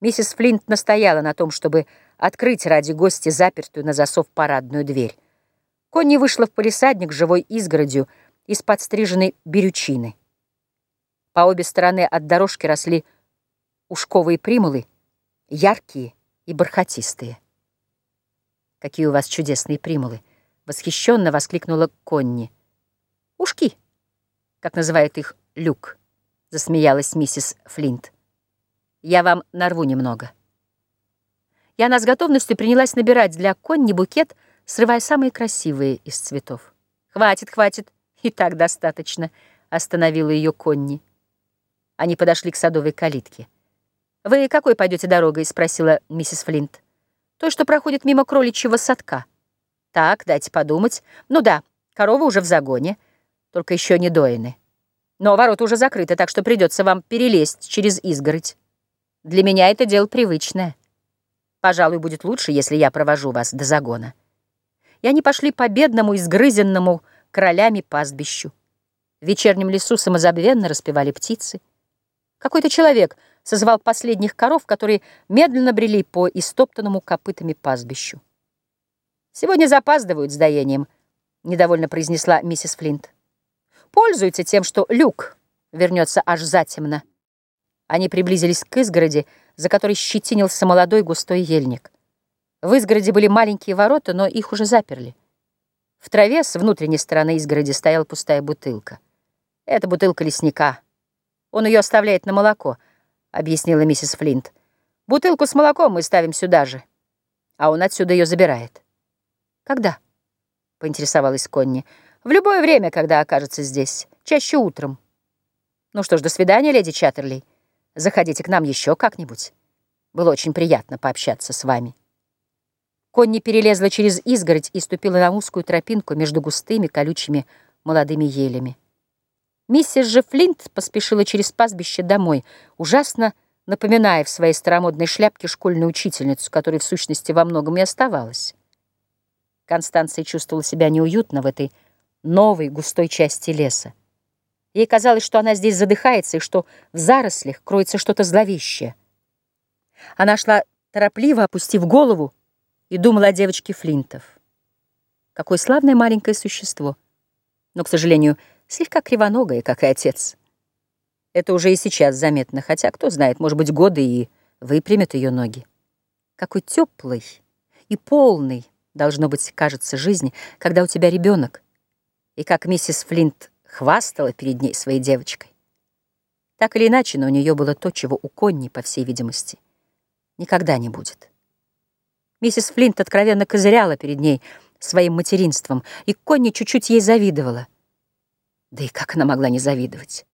Миссис Флинт настояла на том, чтобы открыть ради гостя запертую на засов парадную дверь. Конни вышла в полисадник с живой изгородью из подстриженной берючины. По обе стороны от дорожки росли ушковые примулы, яркие и бархатистые. «Какие у вас чудесные примулы!» — восхищенно воскликнула Конни. «Ушки!» как называет их Люк, засмеялась миссис Флинт. Я вам нарву немного. И она с готовностью принялась набирать для Конни букет, срывая самые красивые из цветов. «Хватит, хватит, и так достаточно», — остановила ее Конни. Они подошли к садовой калитке. «Вы какой пойдете дорогой?» — спросила миссис Флинт. «Той, что проходит мимо кроличьего садка». «Так, дайте подумать. Ну да, корова уже в загоне» только еще не доины. Но ворота уже закрыты, так что придется вам перелезть через изгородь. Для меня это дело привычное. Пожалуй, будет лучше, если я провожу вас до загона. И они пошли по бедному, изгрызенному королями пастбищу. В вечернем лесу самозабвенно распевали птицы. Какой-то человек созвал последних коров, которые медленно брели по истоптанному копытами пастбищу. «Сегодня запаздывают с доением», — недовольно произнесла миссис Флинт пользуется тем, что люк вернется аж затемно. Они приблизились к изгороди, за которой щетинился молодой густой ельник. В изгороди были маленькие ворота, но их уже заперли. В траве с внутренней стороны изгороди стояла пустая бутылка. Это бутылка лесника. Он ее оставляет на молоко, объяснила миссис Флинт. Бутылку с молоком мы ставим сюда же, а он отсюда ее забирает. Когда? Поинтересовалась Конни. В любое время, когда окажется здесь, чаще утром. Ну что ж, до свидания, леди Чаттерли. Заходите к нам еще как-нибудь. Было очень приятно пообщаться с вами. Конни перелезла через изгородь и ступила на узкую тропинку между густыми колючими молодыми елями. Миссис же Флинт поспешила через пастбище домой, ужасно напоминая в своей старомодной шляпке школьную учительницу, которой в сущности во многом и оставалась. Констанция чувствовала себя неуютно в этой новой густой части леса. Ей казалось, что она здесь задыхается и что в зарослях кроется что-то зловещее. Она шла торопливо, опустив голову, и думала о девочке Флинтов. Какое славное маленькое существо, но, к сожалению, слегка кривоногое, как и отец. Это уже и сейчас заметно, хотя, кто знает, может быть, годы и выпрямят ее ноги. Какой теплый и полный, должно быть, кажется, жизни, когда у тебя ребенок, и как миссис Флинт хвастала перед ней своей девочкой. Так или иначе, но у нее было то, чего у Конни, по всей видимости, никогда не будет. Миссис Флинт откровенно козыряла перед ней своим материнством, и Конни чуть-чуть ей завидовала. Да и как она могла не завидовать?